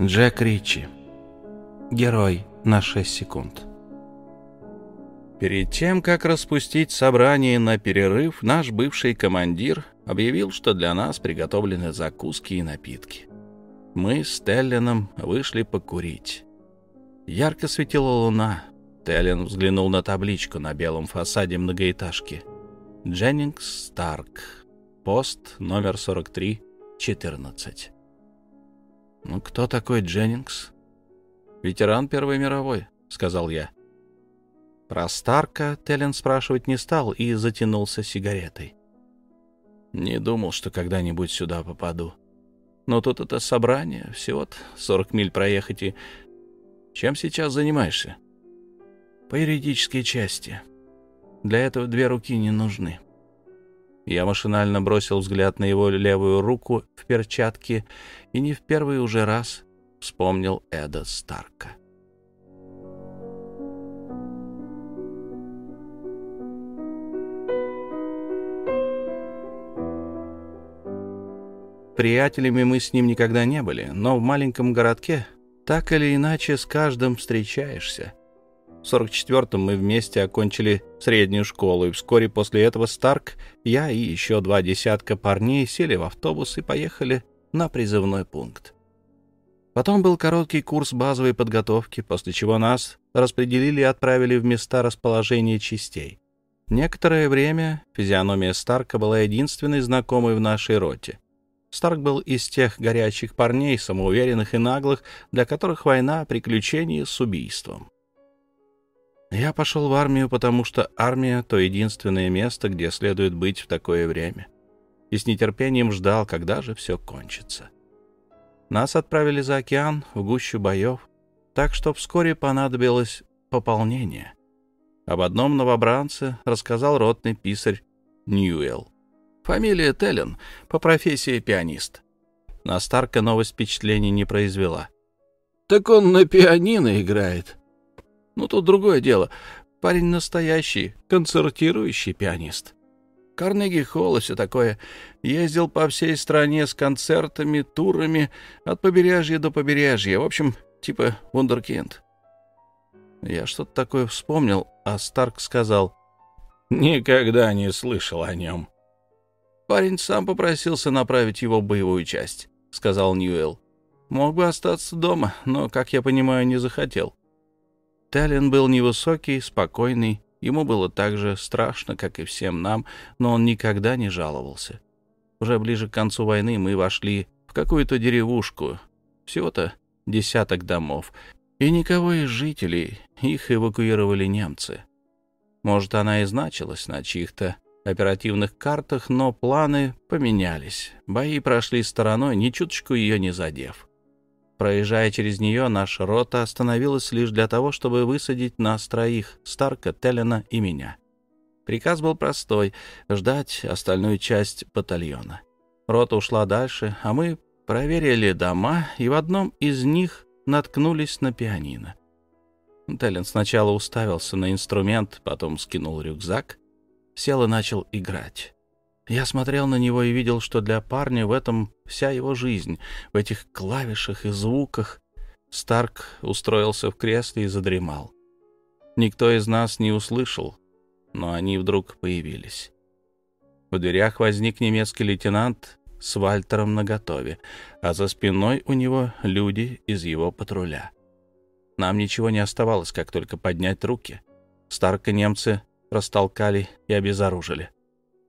Джек Ричи. Герой на 6 секунд. Перед тем, как распустить собрание на перерыв, наш бывший командир объявил, что для нас приготовлены закуски и напитки. Мы с Телленом вышли покурить. Ярко светила луна. Теллен взглянул на табличку на белом фасаде многоэтажки. Дженнингс Старк. Пост номер 43, 14. «Ну, кто такой Дженнингс?» «Ветеран Первой мировой», — сказал я. Про Старка Теллен спрашивать не стал и затянулся сигаретой. Не думал, что когда-нибудь сюда попаду. Но тут это собрание, всего-то 40 миль проехать и... Чем сейчас занимаешься? По юридической части. Для этого две руки не нужны. Я машинально бросил взгляд на его левую руку в перчатке и не в первый уже раз вспомнил Эда Старка. Приятелями мы с ним никогда не были, но в маленьком городке так или иначе с каждым встречаешься — 44-м мы вместе окончили среднюю школу, и вскоре после этого Старк, я и еще два десятка парней сели в автобус и поехали на призывной пункт. Потом был короткий курс базовой подготовки, после чего нас распределили и отправили в места расположения частей. Некоторое время физиономия Старка была единственной знакомой в нашей роте. Старк был из тех горячих парней, самоуверенных и наглых, для которых война — приключение с убийством. Я пошел в армию, потому что армия — то единственное место, где следует быть в такое время. И с нетерпением ждал, когда же все кончится. Нас отправили за океан, в гущу боев, так что вскоре понадобилось пополнение. Об одном новобранце рассказал ротный писарь Ньюэлл. Фамилия Теллен, по профессии пианист. На Старка новость впечатления не произвела. «Так он на пианино играет», ну, тут другое дело. Парень настоящий, концертирующий пианист. Карнеги Холл и все такое. Ездил по всей стране с концертами, турами, от побережья до побережья. В общем, типа вундеркинд. Я что-то такое вспомнил, а Старк сказал, «Никогда не слышал о нем». «Парень сам попросился направить его в боевую часть», — сказал Ньюэлл. «Мог бы остаться дома, но, как я понимаю, не захотел». Таллин был невысокий, спокойный, ему было так же страшно, как и всем нам, но он никогда не жаловался. Уже ближе к концу войны мы вошли в какую-то деревушку, всего-то десяток домов, и никого из жителей, их эвакуировали немцы. Может, она и значилась на чьих-то оперативных картах, но планы поменялись. Бои прошли стороной, ни чуточку ее не задев. Проезжая через нее, наша рота остановилась лишь для того, чтобы высадить нас троих — Старка, Теллина и меня. Приказ был простой — ждать остальную часть батальона. Рота ушла дальше, а мы проверили дома, и в одном из них наткнулись на пианино. Теллин сначала уставился на инструмент, потом скинул рюкзак, сел и начал играть. Я смотрел на него и видел, что для парня в этом вся его жизнь, в этих клавишах и звуках. Старк устроился в кресле и задремал. Никто из нас не услышал, но они вдруг появились. В дверях возник немецкий лейтенант с Вальтером наготове, а за спиной у него люди из его патруля. Нам ничего не оставалось, как только поднять руки. Старка немцы растолкали и обезоружили.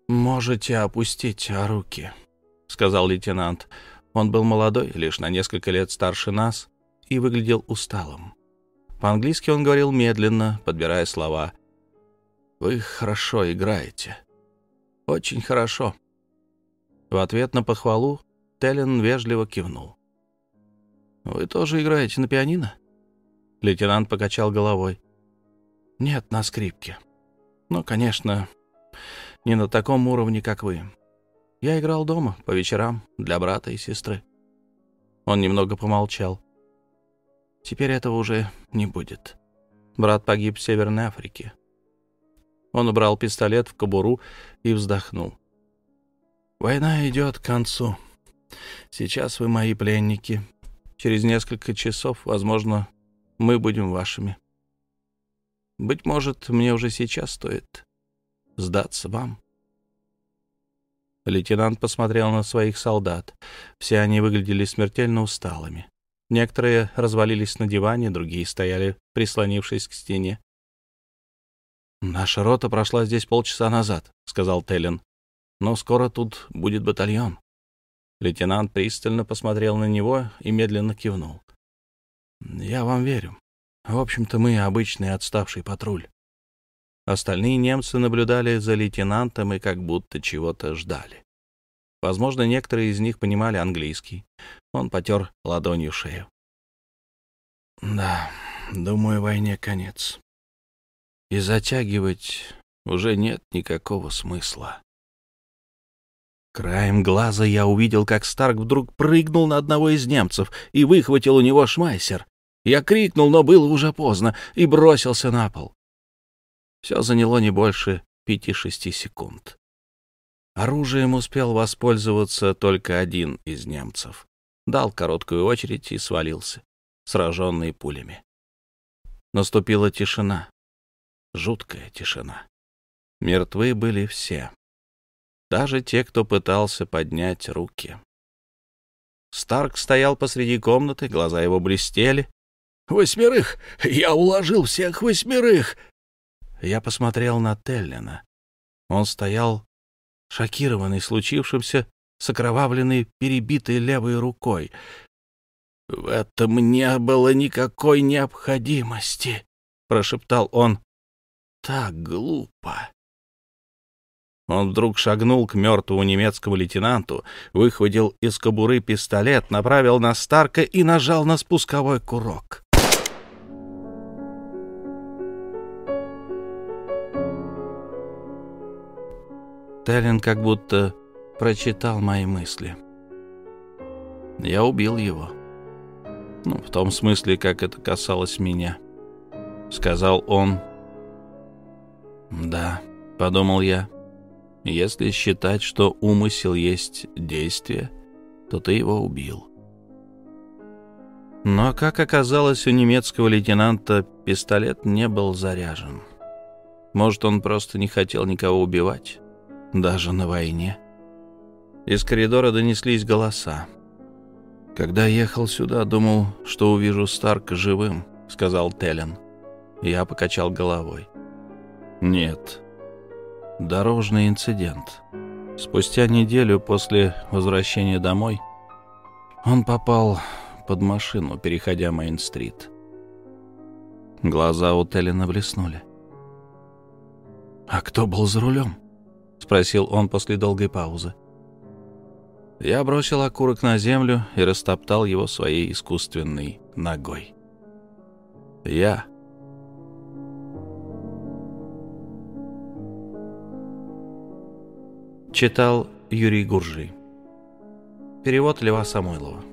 «Можете опустить руки», — сказал лейтенант. Он был молодой, лишь на несколько лет старше нас, и выглядел усталым. По-английски он говорил медленно, подбирая слова. «Вы хорошо играете. Очень хорошо». В ответ на похвалу Теллен вежливо кивнул. «Вы тоже играете на пианино?» Лейтенант покачал головой. «Нет, на скрипке. Ну, конечно, не на таком уровне, как вы. Я играл дома, по вечерам, для брата и сестры. Он немного помолчал. Теперь этого уже не будет. Брат погиб в Северной Африке. Он убрал пистолет в кобуру и вздохнул. Война идет к концу. Сейчас вы мои пленники. через несколько часов, возможно, мы будем вашими. Быть может, мне уже сейчас стоит сдаться вам. Лейтенант посмотрел на своих солдат. Все они выглядели смертельно усталыми. Некоторые развалились на диване, другие стояли, прислонившись к стене. «Наша рота прошла здесь полчаса назад», — сказал Теллен. «Но скоро тут будет батальон». Лейтенант пристально посмотрел на него и медленно кивнул. «Я вам верю. В общем-то, мы обычный отставший патруль. Остальные немцы наблюдали за лейтенантом и как будто чего-то ждали. Возможно, некоторые из них понимали английский. Он потер ладонью шею. «Да, думаю, войне конец. И затягивать уже нет никакого смысла». Краем глаза я увидел, как Старк вдруг прыгнул на одного из немцев и выхватил у него шмайсер. Я крикнул, но было уже поздно, и бросился на пол. Все заняло не больше пяти-шести секунд. Оружием успел воспользоваться только один из немцев. Дал короткую очередь и свалился, сраженный пулями. Наступила тишина. Жуткая тишина. Мертвы были все. Даже те, кто пытался поднять руки. Старк стоял посреди комнаты, глаза его блестели, Восьмерых! Я уложил всех восьмерых!» Я посмотрел на Теллина. Он стоял, шокированный случившимся, с окровавленной, перебитой левой рукой. «В этом не было никакой необходимости», — прошептал он. «Так глупо». Он вдруг шагнул к мертвому немецкому лейтенанту, выхватил из кобуры пистолет, направил на Старка и нажал на спусковой курок. Теллин как будто прочитал мои мысли. Я убил его. Ну, в том смысле, как это касалось меня. Сказал он. Да, подумал я. Если считать, что умысел есть действие, то ты его убил. Но, как оказалось, у немецкого лейтенанта пистолет не был заряжен. Может, он просто не хотел никого убивать даже на войне. Из коридора донеслись голоса. «Когда ехал сюда, думал, что увижу Старка живым», — сказал Теллен. Я покачал головой. «Нет. Дорожный инцидент. Спустя неделю после возвращения домой он попал под машину, переходя Мейн-стрит. Глаза у Теллена блеснули. «А кто был за рулем?» — спросил он после долгой паузы. Я бросил окурок на землю и растоптал его своей искусственной ногой. Я. Читал Юрий Гуржий. Перевод Льва Самойлова.